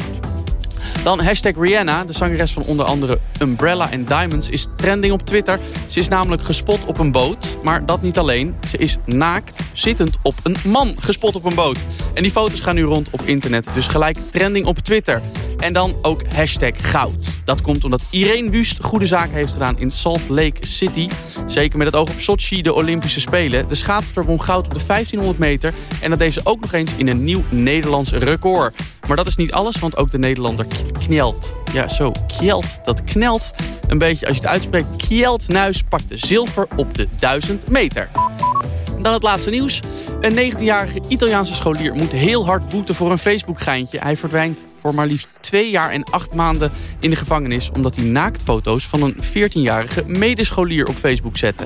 Dan hashtag Rihanna, de zangeres van onder andere Umbrella and Diamonds, is trending op Twitter. Ze is namelijk gespot op een boot, maar dat niet alleen. Ze is naakt, zittend op een man gespot op een boot. En die foto's gaan nu rond op internet, dus gelijk trending op Twitter. En dan ook hashtag goud. Dat komt omdat Irene Wust goede zaken heeft gedaan in Salt Lake City. Zeker met het oog op Sochi, de Olympische Spelen. De schaatster won goud op de 1500 meter. En dat deze ook nog eens in een nieuw Nederlands record. Maar dat is niet alles, want ook de Nederlander Knelt Ja, zo. Kjeld, dat knelt een beetje als je het uitspreekt. Kjeld Nuis pakte zilver op de 1000 meter. Dan het laatste nieuws. Een 19-jarige Italiaanse scholier moet heel hard boeten voor een Facebook-geintje. Hij verdwijnt voor maar liefst twee jaar en acht maanden in de gevangenis... omdat hij naaktfoto's van een 14-jarige medescholier op Facebook zette.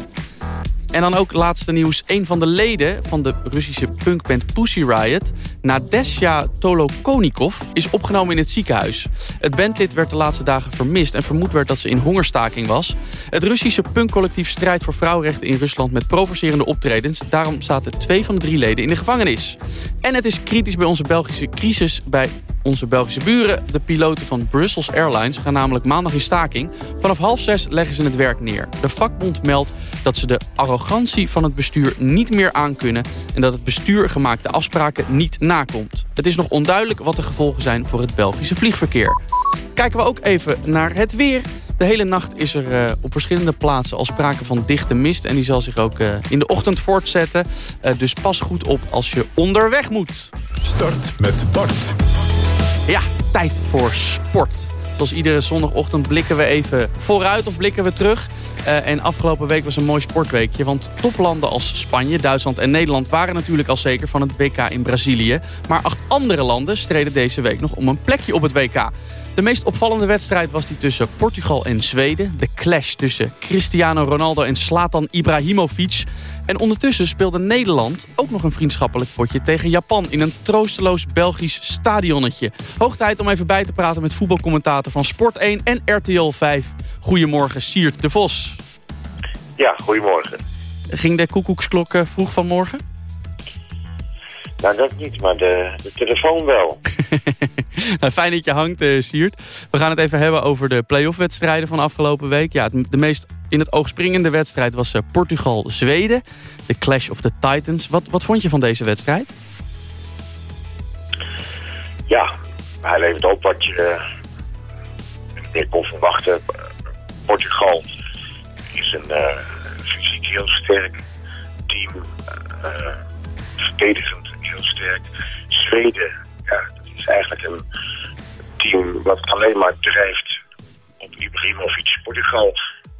En dan ook laatste nieuws. Een van de leden van de Russische punkband Pussy Riot... Nadesha Tolokonikov is opgenomen in het ziekenhuis. Het bandlid werd de laatste dagen vermist... en vermoed werd dat ze in hongerstaking was. Het Russische punkcollectief strijdt voor vrouwenrechten in Rusland... met provocerende optredens. Daarom zaten twee van de drie leden in de gevangenis. En het is kritisch bij onze Belgische crisis... bij onze Belgische buren, de piloten van Brussels Airlines, gaan namelijk maandag in staking. Vanaf half zes leggen ze het werk neer. De vakbond meldt dat ze de arrogantie van het bestuur niet meer aankunnen... en dat het bestuur gemaakte afspraken niet nakomt. Het is nog onduidelijk wat de gevolgen zijn voor het Belgische vliegverkeer. Kijken we ook even naar het weer. De hele nacht is er uh, op verschillende plaatsen al sprake van dichte mist. En die zal zich ook uh, in de ochtend voortzetten. Uh, dus pas goed op als je onderweg moet. Start met Bart. Ja, tijd voor sport. Zoals iedere zondagochtend blikken we even vooruit of blikken we terug. Uh, en afgelopen week was een mooi sportweekje. Want toplanden als Spanje, Duitsland en Nederland waren natuurlijk al zeker van het WK in Brazilië. Maar acht andere landen streden deze week nog om een plekje op het WK. De meest opvallende wedstrijd was die tussen Portugal en Zweden. De clash tussen Cristiano Ronaldo en Slatan Ibrahimovic. En ondertussen speelde Nederland ook nog een vriendschappelijk potje tegen Japan... in een troosteloos Belgisch stadionnetje. Hoog tijd om even bij te praten met voetbalcommentator van Sport 1 en RTL 5. Goedemorgen, Siert de Vos. Ja, goedemorgen. Ging de koekoeksklok vroeg vanmorgen? Nou, dat niet, maar de, de telefoon wel. nou, fijn dat je hangt, uh, Siert. We gaan het even hebben over de play-off-wedstrijden van afgelopen week. Ja, de meest in het oog springende wedstrijd was uh, Portugal-Zweden. De Clash of the Titans. Wat, wat vond je van deze wedstrijd? Ja, hij levert op wat je meer kon verwachten. Portugal is een uh, fysiek heel sterk team. verdedigend heel sterk. Zweden, ja, dat is eigenlijk een team wat alleen maar drijft op Ibrahimovic. Portugal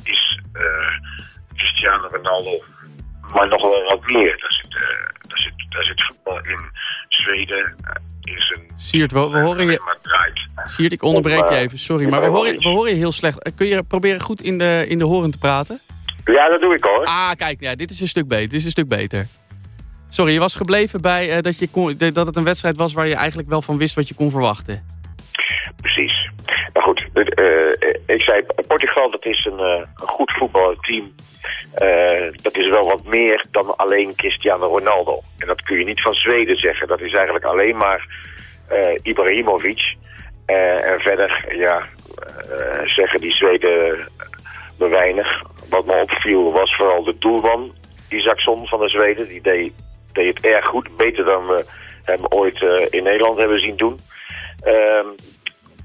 is uh, Cristiano Ronaldo, maar nog wel wat meer. Daar zit, uh, daar zit, daar zit voetbal in. Zweden uh, is een... Siert, we, we horen je... Siert, ik onderbreek je even, sorry, maar we horen, we horen je heel slecht. Kun je proberen goed in de, in de horen te praten? Ja, dat doe ik hoor. Ah, kijk, ja, dit is een stuk beter. Dit is een stuk beter. Sorry, je was gebleven bij uh, dat, je kon, dat het een wedstrijd was waar je eigenlijk wel van wist wat je kon verwachten. Precies. Maar goed, uh, ik zei Portugal dat is een, uh, een goed voetbalteam. dat is wel wat meer dan alleen Cristiano Ronaldo. En dat kun je niet van Zweden zeggen. Dat is eigenlijk alleen maar Ibrahimovic. en verder, ja, zeggen die Zweden me weinig. Wat me opviel was vooral de doelman, Isaacson van de Zweden. Die deed deed het erg goed. Beter dan we hem ooit uh, in Nederland hebben zien doen. Uh,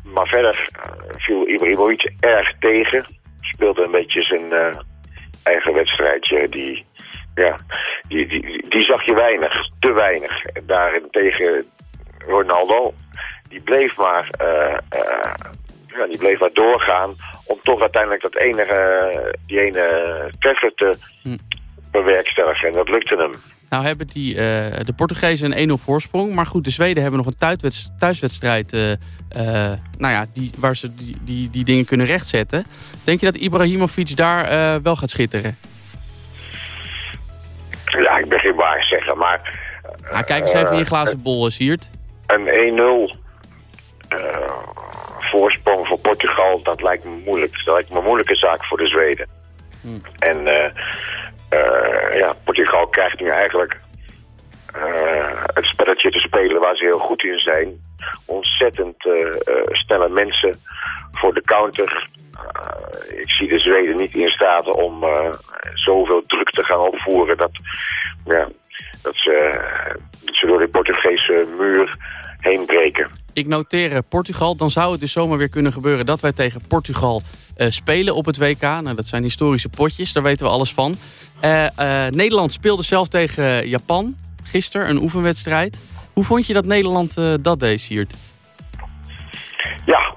maar verder uh, viel Ibrahimovic erg tegen. Speelde een beetje zijn uh, eigen wedstrijdje. Die, ja, die, die, die zag je weinig. Te weinig. Daarentegen Ronaldo. Die bleef maar, ja, die bleef maar doorgaan. Om toch uiteindelijk dat enige, die ene treffer te hm. bewerkstelligen. En dat lukte hem. Nou hebben die, uh, de Portugezen een 1-0 voorsprong. Maar goed, de Zweden hebben nog een thuiswedstrijd uh, uh, nou ja, die, waar ze die, die, die dingen kunnen rechtzetten. Denk je dat Ibrahimovic daar wel gaat schitteren? Ja, ik ben geen waar zeggen, maar... Nou, kijk eens even in je glazen bol, Siert. Een 1-0 voorsprong voor Portugal, dat lijkt me moeilijk. Dat lijkt me een moeilijke zaak voor de Zweden. Hmm. En uh, ja, Portugal krijgt nu eigenlijk uh, het spelletje te spelen waar ze heel goed in zijn. Ontzettend uh, snelle mensen voor de counter. ik zie de Zweden niet in staat om zoveel druk te gaan opvoeren dat, ja, dat, ze, dat ze door de Portugese muur heen breken. Ik noteer Portugal. Dan zou het dus zomaar weer kunnen gebeuren dat wij tegen Portugal spelen op het WK. Nou, dat zijn historische potjes, daar weten we alles van. Uh, uh, Nederland speelde zelf tegen Japan gisteren, een oefenwedstrijd. Hoe vond je dat Nederland dat deed, Siert? Ja,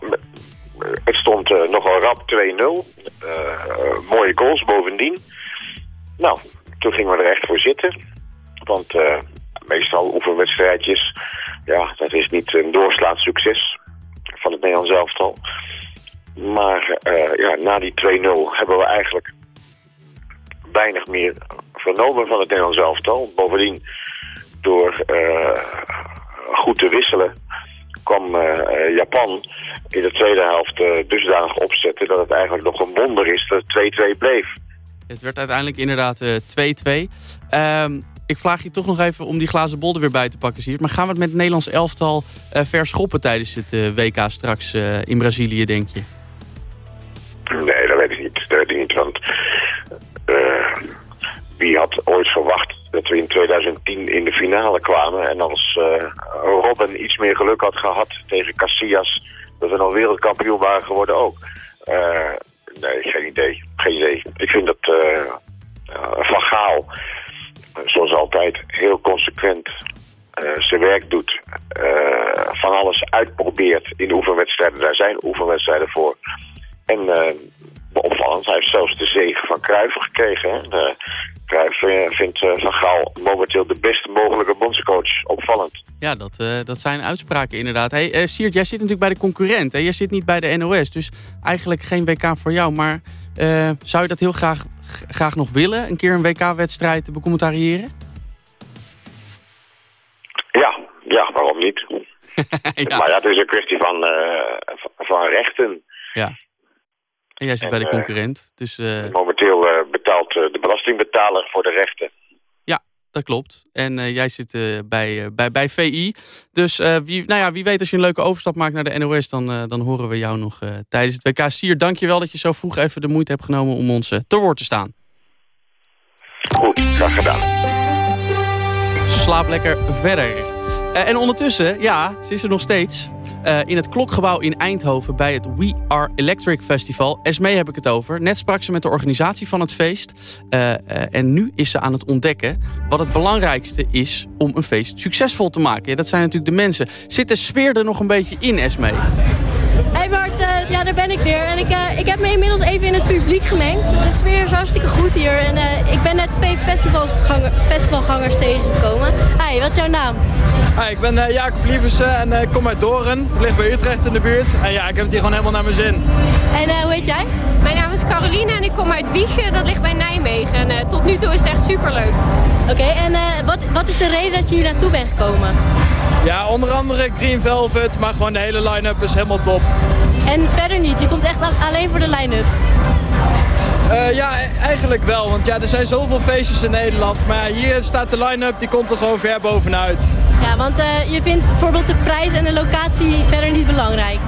het stond nogal rap 2-0. mooie goals bovendien. Nou, toen gingen we er echt voor zitten. Want meestal oefenwedstrijdjes, ja, dat is niet een doorslaand succes van het Nederlands elftal. Maar ja, na die 2-0 hebben we eigenlijk weinig meer vernomen van het Nederlands elftal. Bovendien, door uh, goed te wisselen, kwam uh, Japan in de tweede helft uh, dusdanig opzetten... dat het eigenlijk nog een wonder is dat het 2-2 bleef. Het werd uiteindelijk inderdaad 2-2. Ehm, ik vraag je toch nog even om die glazen bol er weer bij te pakken, Siert. Maar gaan we het met het Nederlands elftal verschoppen tijdens het WK straks in Brazilië, denk je? Nee, dat weet ik niet. Dat weet ik niet, want wie had ooit verwacht dat we in 2010 in de finale kwamen. En als uh, Robin iets meer geluk had gehad tegen Casillas, dat we nog wereldkampioen waren geworden ook. Uh, nee, geen idee. Geen idee. Ik vind dat Van Gaal, zoals altijd, heel consequent zijn werk doet. van alles uitprobeert in de oefenwedstrijden. Daar zijn oefenwedstrijden voor. En opvallend, hij heeft zelfs de zegen van Cruijff gekregen. Hè? Cruijff eh, vindt eh, Van Gaal momenteel de beste mogelijke bondscoach. Opvallend. Ja, dat, uh, dat zijn uitspraken inderdaad. Hey, uh, Siert, jij zit natuurlijk bij de concurrent. Hè? Jij zit niet bij de NOS, dus eigenlijk geen WK voor jou. Maar uh, zou je dat heel graag, graag nog willen? Een keer een WK-wedstrijd te becommentariëren? Ja, ja, waarom niet? ja. Maar ja, het is een kwestie van, van rechten. Ja. En jij zit en, bij de concurrent. Dus, uh... Momenteel uh, betaalt de belastingbetaler voor de rechten. Ja, dat klopt. En jij zit bij, bij, bij VI. Dus wie, nou ja, wie weet als je een leuke overstap maakt naar de NOS... dan, dan horen we jou nog tijdens het WK. Sier, dank je wel dat je zo vroeg even de moeite hebt genomen... om ons te woord te staan. Goed, graag gedaan. Slaap lekker verder. en ondertussen, ja, ze is er nog steeds... Uh, in het Klokgebouw in Eindhoven bij het We Are Electric Festival. Esmee heb ik het over. Net sprak ze met de organisatie van het feest. Uh, uh, en nu is ze aan het ontdekken wat het belangrijkste is om een feest succesvol te maken. Ja, dat zijn natuurlijk de mensen. Zit de sfeer er nog een beetje in, Esmee? Hey Bart, uh, ja daar ben ik weer. En ik, uh, ik heb me inmiddels even in het publiek gemengd. De sfeer is hartstikke goed hier. En uh, ik ben net twee festivalgangers tegengekomen. Hi, wat is jouw naam? Hi, ik ben Jacob Lieversen en ik kom uit Doren. Het ligt bij Utrecht in de buurt. En ja, ik heb het hier gewoon helemaal naar mijn zin. En hoe heet jij? Mijn naam is Caroline en ik kom uit Wiegen. Dat ligt bij Nijmegen. En tot nu toe is het echt superleuk. Oké, okay, en wat, wat is de reden dat je hier naartoe bent gekomen? Ja, onder andere Green Velvet, maar gewoon de hele line-up is helemaal top. En verder niet? Je komt echt alleen voor de line-up? Uh, ja, eigenlijk wel. Want ja, er zijn zoveel feestjes in Nederland. Maar hier staat de line-up, die komt er gewoon ver bovenuit. Ja, want uh, je vindt bijvoorbeeld de prijs en de locatie verder niet belangrijk?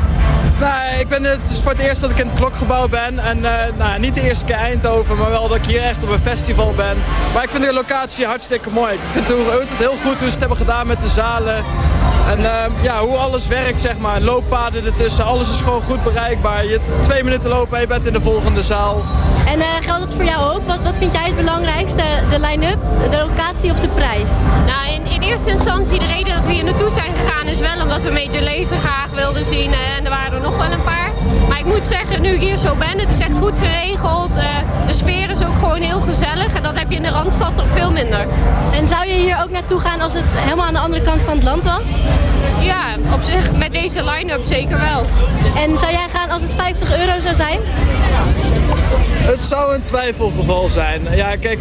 Nee, ik ben het, het is voor het eerst dat ik in het klokgebouw ben. En uh, nou, niet de eerste keer Eindhoven, maar wel dat ik hier echt op een festival ben. Maar ik vind de locatie hartstikke mooi. Ik vind het heel goed hoe ze het hebben gedaan met de zalen. En uh, ja, hoe alles werkt, zeg maar. Looppaden ertussen, alles is gewoon goed bereikbaar. Je hebt twee minuten lopen en je bent in de volgende zaal. En uh, geldt dat voor jou ook? Wat, wat vind jij het belangrijkste? De line-up, de locatie of de prijs? Nou, in, in, eerste instantie de reden dat we hier naartoe zijn gegaan is wel omdat we Major Lazer graag wilden zien. En er waren er nog wel een paar. Maar ik moet zeggen, nu ik hier zo ben, het is echt goed geregeld. Uh, de sfeer is ook gewoon heel gezellig. En dat heb je in de Randstad toch veel minder. En zou je hier ook naartoe gaan als het helemaal aan de andere kant van het land was? Ja, op zich met deze line-up zeker wel. En zou jij gaan als het 50 euro zou zijn? Het zou een twijfelgeval zijn. Ja, kijk,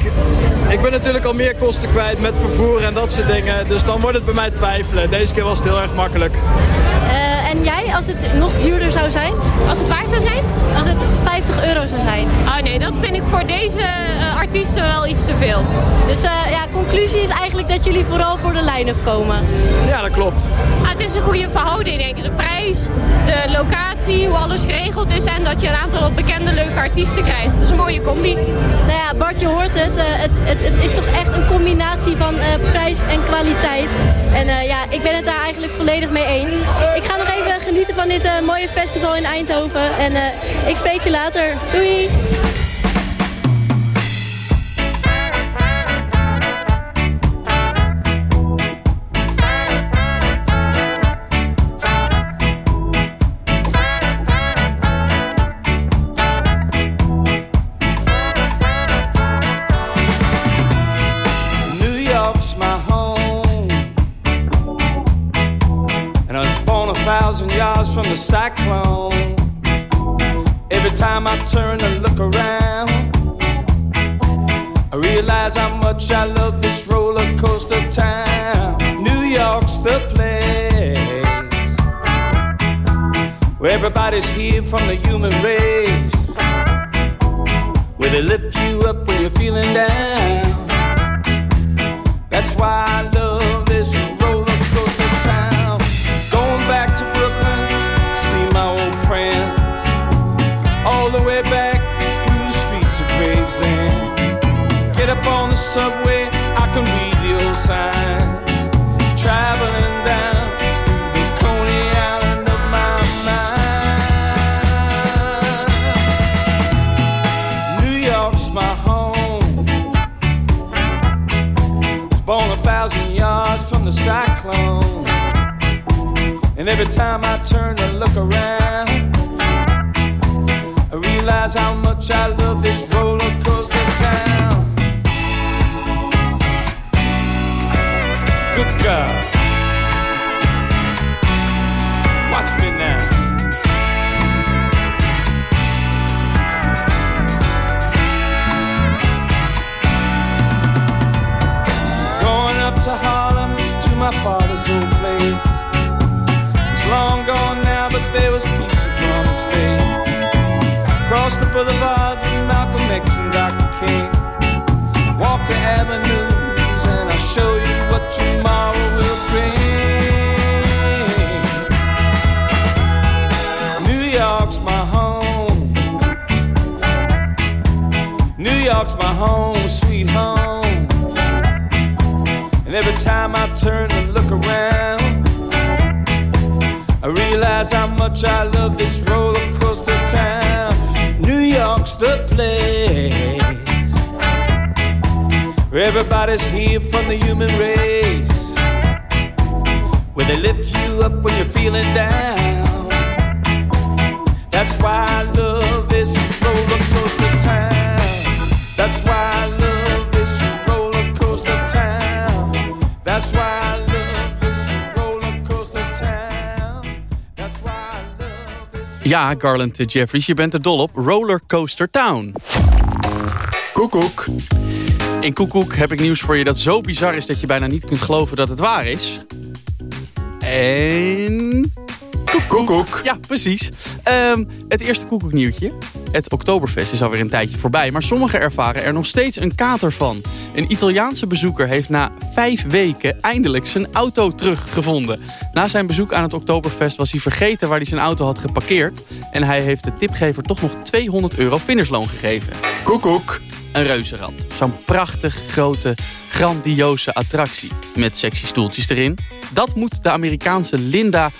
ik ben natuurlijk al meer kosten kwijt met vervoer en dat soort dingen. Dus dan wordt het bij mij twijfelen. Deze keer was het heel erg makkelijk. Uh, en jij, als het nog duurder zou zijn? Als het waar zou zijn? Als het 50 euro zou zijn. Oh nee, dat vind ik voor deze uh, artiesten wel iets te veel. Dus uh, ja, conclusie is eigenlijk dat jullie vooral voor de line-up komen. Ja, dat klopt. Ah, het is een goede verhouding, denk ik. De prijs, de locatie, hoe alles geregeld is en dat je een aantal bekende leuke artiesten krijgt. Dat is een mooie combi. Nou ja, Bart, je hoort het. Uh, het, het, het, is toch echt een combinatie van uh, prijs en kwaliteit. En uh, ja, ik ben het daar eigenlijk volledig mee eens. Ik ga nog even genieten van dit mooie festival in Eindhoven. En ik spreek je later. Doei! Turn the boulevards of Malcolm X and Dr. King. Walk the avenues, and I'll show you what tomorrow will bring. New York's my home. New York's my home, sweet home. And every time I turn and look around, I realize how much I love this roller everybody's here from the human race, where they lift you up when you're feeling down. That's why love this roller coaster town. That's why love this roller coaster town. That's why I love this roller coaster town. That's why I love this. Ja, Garland Jeffries, je bent er dol op. Rollercoaster Town. Koekoek. In Koekoek heb ik nieuws voor je dat zo bizar is... dat je bijna niet kunt geloven dat het waar is. En... Koekoek. Ja, precies. Ehm, het eerste koekoeknieuwtje. Het Oktoberfest is alweer een tijdje voorbij... maar sommigen ervaren er nog steeds een kater van. Een Italiaanse bezoeker heeft na vijf weken eindelijk zijn auto teruggevonden. Na zijn bezoek aan het Oktoberfest was hij vergeten waar hij zijn auto had geparkeerd... en hij heeft de tipgever toch nog 200 euro vindersloon gegeven. Koekoek. Een reuzenrad. Zo'n prachtig, grote, grandioze attractie. Met sexy stoeltjes erin. Dat moet de Amerikaanse Linda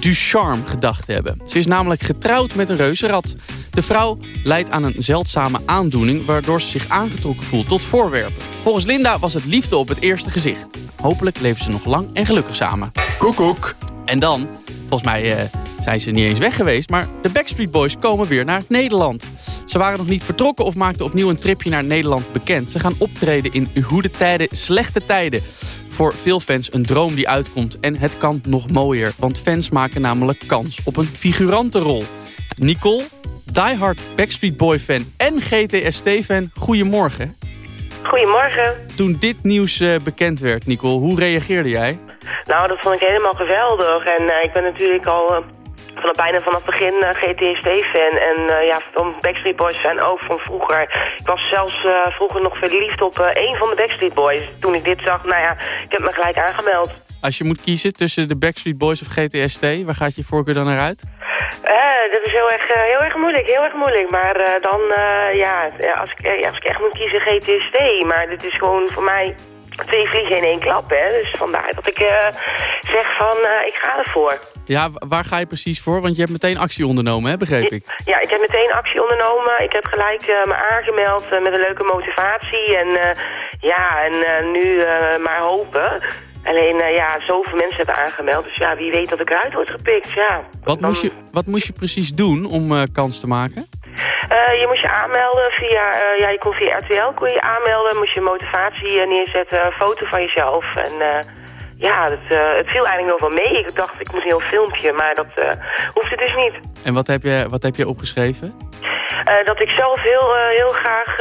Ducharme gedacht hebben. Ze is namelijk getrouwd met een reuzenrad. De vrouw leidt aan een zeldzame aandoening... waardoor ze zich aangetrokken voelt tot voorwerpen. Volgens Linda was het liefde op het eerste gezicht. Hopelijk leven ze nog lang en gelukkig samen. Koekoek. En dan, volgens mij eh, zijn ze niet eens weg geweest... maar de Backstreet Boys komen weer naar Nederland. Ze waren nog niet vertrokken of maakten opnieuw een tripje naar Nederland bekend. Ze gaan optreden in goede tijden, slechte tijden. Voor veel fans een droom die uitkomt. En het kan nog mooier, want fans maken namelijk kans op een figurantenrol. Nicole, diehard Backstreet Boy fan en GTST-fan, goedemorgen. Goedemorgen. Toen dit nieuws eh, bekend werd, Nicole, hoe reageerde jij? Nou, dat vond ik helemaal geweldig. En eh, ik ben natuurlijk al eh, vanaf bijna vanaf het begin eh, GTSD-fan. En eh, ja, van Backstreet Boys fan ook van vroeger. Ik was zelfs eh, vroeger nog verliefd op een van de Backstreet Boys. Toen ik dit zag, nou ja, ik heb me gelijk aangemeld. Als je moet kiezen tussen de Backstreet Boys of GTST, waar gaat je voorkeur dan naar uit? Dat is heel erg, heel erg moeilijk, heel erg moeilijk. Maar dan, ja, als ik, als ik echt moet kiezen, GTSD. Maar dit is gewoon voor mij twee vliegen in één klap, hè. Dus vandaar dat ik zeg van, ik ga ervoor. Ja, waar ga je precies voor? Want je hebt meteen actie ondernomen, hè, begreep ik. Ja, ik heb meteen actie ondernomen. Ik heb gelijk eh, me aangemeld eh, met een leuke motivatie. En eh, ja, en nu maar hopen. Alleen, ja, zoveel mensen hebben aangemeld. Dus ja, wie weet dat ik eruit word gepikt, ja. Wat, moest, je, wat moest je precies doen om kans te maken? Je moest je aanmelden via, ja, je kon via RTL kon je aanmelden. Moest je motivatie eh, neerzetten, een foto van jezelf. En ja, het, uh, het viel eigenlijk nog wel mee. Ik dacht, ik moet een heel filmpje, maar dat uh, hoeft het dus niet. En wat heb je, wat heb je opgeschreven? Uh, dat ik zelf heel, heel graag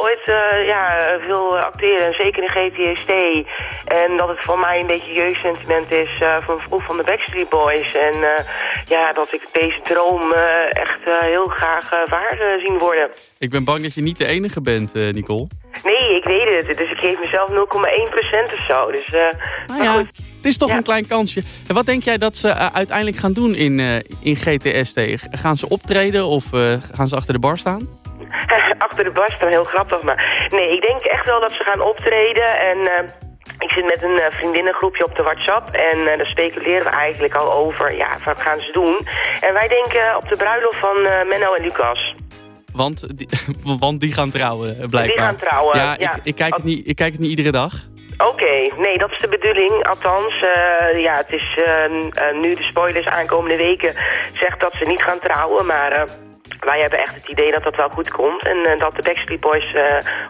ooit ja, wil acteren, en zeker in GTSD. En dat het voor mij een beetje jeugdsentiment is van vroeg van de Backstreet Boys. En ja, dat ik deze droom echt heel graag waar zien worden. Ik ben bang dat je niet de enige bent, Nicole. Nee, ik weet het. Dus ik geef mezelf 0,1% of zo. Dus, uh, ja, goed. Het is toch een klein kansje. En wat denk jij dat ze uh, uiteindelijk gaan doen in, uh, in GTST? Gaan ze optreden of gaan ze achter de bar staan? achter de bar staan, heel grappig. Maar nee, ik denk echt wel dat ze gaan optreden. En ik zit met een vriendinnengroepje op de WhatsApp. En daar speculeren we eigenlijk al over, ja, wat gaan ze doen? En wij denken op de bruiloft van Menno en Lucas. Want die, want die gaan trouwen, blijkbaar. Die gaan trouwen, ja. Ik, ik, kijk, het niet, ik kijk het niet iedere dag. Oké, nee, dat is de bedoeling. Althans, uh, ja, het is uh, nu de spoilers aankomende weken zegt dat ze niet gaan trouwen, maar... wij hebben echt het idee dat dat wel goed komt en dat de Backstreet Boys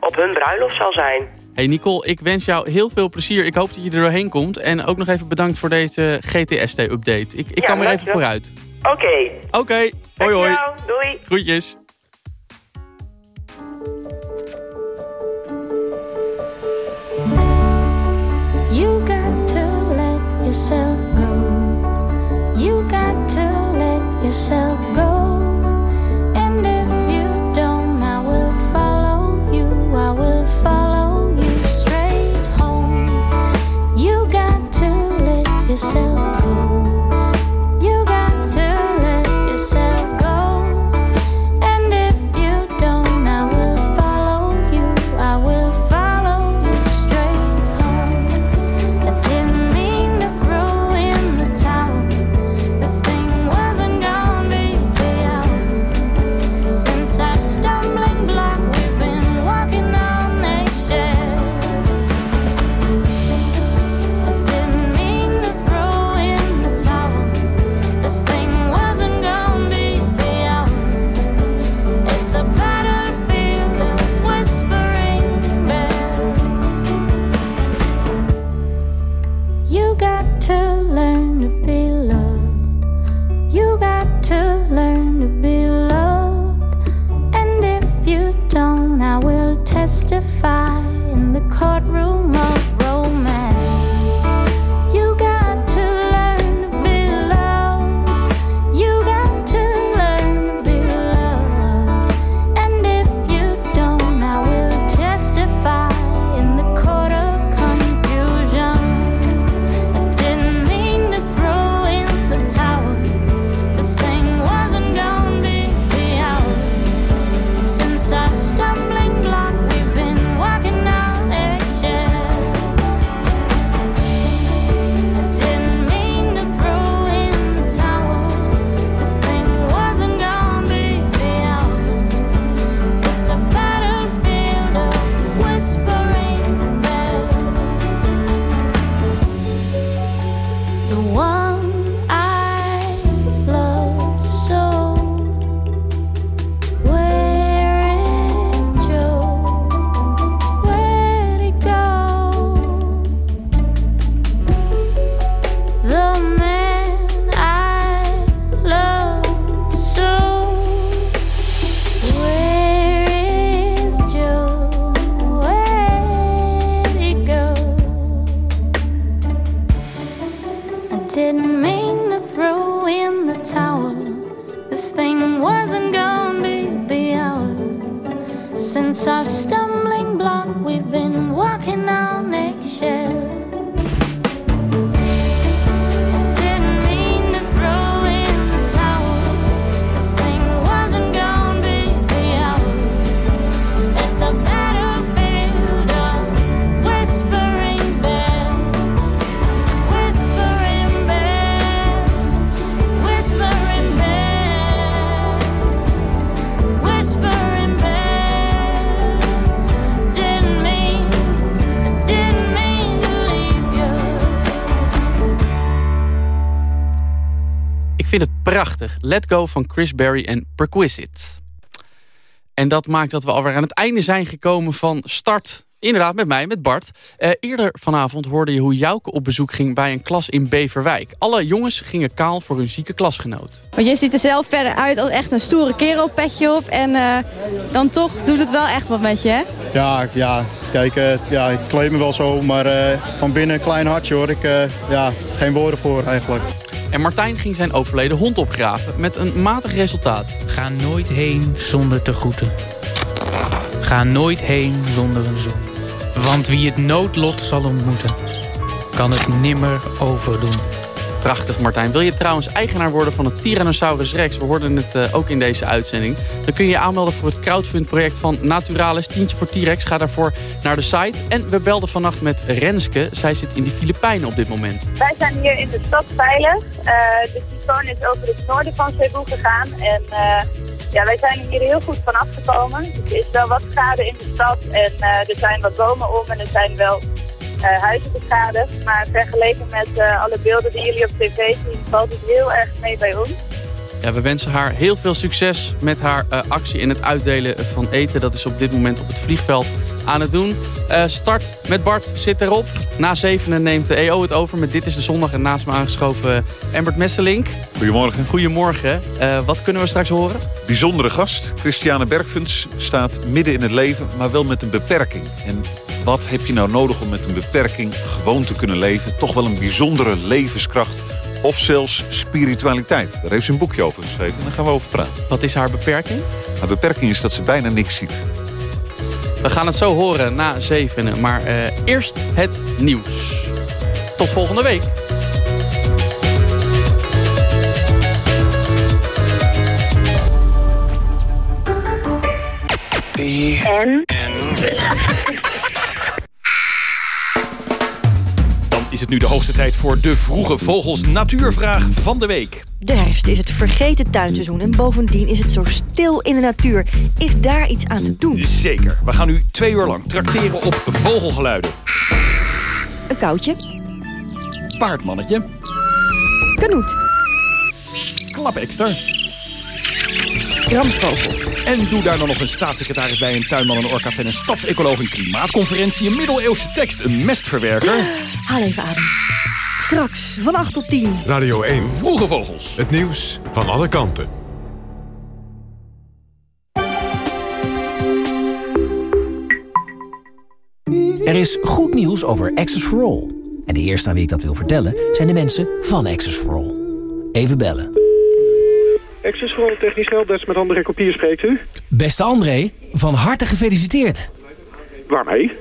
op hun bruiloft zal zijn. Hey Nicole, ik wens jou heel veel plezier. Ik hoop dat je er doorheen komt. En ook nog even bedankt voor deze GTST-update. Ik, ik ja, kan er even vooruit. Oké. Oké, okay. hoi hoi. Doei. Groetjes. You got to let yourself go. You got to let yourself go. And if you don't, I will follow you. I will follow you straight home. You got to let yourself. Let Go van Chris Berry en Perquisite. En dat maakt dat we alweer aan het einde zijn gekomen van Start Inderdaad, met mij, met Bart. Uh, eerder vanavond hoorde je hoe Jouke op bezoek ging bij een klas in Beverwijk. Alle jongens gingen kaal voor hun zieke klasgenoot. Want je ziet er zelf verder uit als echt een stoere kerel, petje op. En uh, dan toch doet het wel echt wat met je, hè? Ja, ja kijk, uh, ja, ik kleed me wel zo, maar van binnen een klein hartje hoor. Ik, ja, geen woorden voor eigenlijk. En Martijn ging zijn overleden hond opgraven met een matig resultaat. Ga nooit heen zonder te groeten. Ga nooit heen zonder een zoen. Want wie het noodlot zal ontmoeten, kan het nimmer overdoen. Prachtig Martijn. Wil je trouwens eigenaar worden van het Tyrannosaurus Rex? We hoorden het uh, ook in deze uitzending. Dan kun je je aanmelden voor het crowdfund-project van Naturalis. Tientje voor T-Rex. Ga daarvoor naar de site. En we belden vannacht met Renske. Zij zit in de Filipijnen op dit moment. Wij zijn hier in de stad veilig. Uh, de tyfoon is over het noorden van Cebu gegaan. En uh, ja, wij zijn hier heel goed van afgekomen. Er is wel wat schade in de stad. En er zijn wat bomen om. En er zijn wel huizen beschadigd. Maar vergeleken met uh, alle beelden die jullie op tv zien, valt het heel erg mee bij ons. Ja, we wensen haar heel veel succes met haar uh, actie in het uitdelen van eten. Dat is op dit moment op het vliegveld aan het doen. start met Bart zit erop. Na zevenen neemt de EO het over met Dit is de Zondag. En naast me aangeschoven Embert Messelink. Goedemorgen. Goedemorgen. wat kunnen we straks horen? Bijzondere gast. Christiane Bergfens staat midden in het leven, maar wel met een beperking. En wat heb je nou nodig om met een beperking gewoon te kunnen leven? Toch wel een bijzondere levenskracht of zelfs spiritualiteit. Daar heeft ze een boekje over geschreven en daar gaan we over praten. Wat is haar beperking? Haar beperking is dat ze bijna niks ziet. We gaan het zo horen na zevenen, maar uh, eerst het nieuws. Tot volgende week. En? Is het nu de hoogste tijd voor de Vroege Vogels Natuurvraag van de Week. De herfst is het vergeten tuinseizoen en bovendien is het zo stil in de natuur. Is daar iets aan te doen? Zeker. We gaan nu twee uur lang trakteren op vogelgeluiden. Een koutje. Paardmannetje. Kanoet. Klapekster. Ramsvogel. En doe daar dan nog een staatssecretaris bij, een tuinman, een orkafan, een stadsecoloog, een klimaatconferentie, een middeleeuwse tekst, een mestverwerker. Haal even adem. Straks van 8 tot 10. Radio 1. Vroege Vogels. Het nieuws van alle kanten. Er is goed nieuws over Access for All. En de eerste aan wie ik dat wil vertellen zijn de mensen van Access for All. Even bellen. Access voor technisch helpdesk met André Kopier spreekt u. Beste André, van harte gefeliciteerd. Waarmee?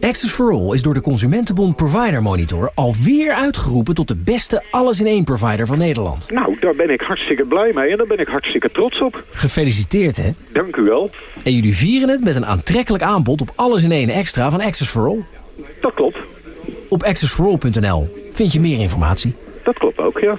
Access for All is door de Consumentenbond Provider Monitor alweer uitgeroepen tot de beste alles-in-één provider van Nederland. Nou, daar ben ik hartstikke blij mee en daar ben ik hartstikke trots op. Gefeliciteerd, hè? Dank u wel. En jullie vieren het met een aantrekkelijk aanbod op alles-in-één extra van Access for All. Dat klopt. Op accessforall.nl vind je meer informatie. Dat klopt ook, ja.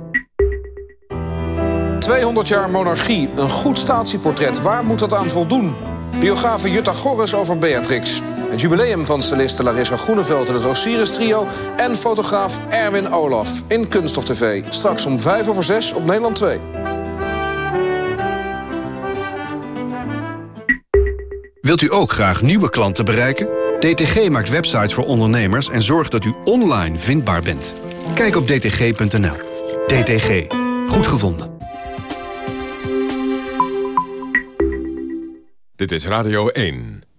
200 jaar monarchie, een goed statieportret. Waar moet dat aan voldoen? Biografe Jutta Gorris over Beatrix. Het jubileum van styliste Larissa Groeneveld en het Osiris-trio... en fotograaf Erwin Olaf in Kunststof TV. Straks om 5 over 6 op Nederland 2. Wilt u ook graag nieuwe klanten bereiken? DTG maakt websites voor ondernemers en zorgt dat u online vindbaar bent. Kijk op dtg.nl. DTG. Goed gevonden. Dit is Radio 1.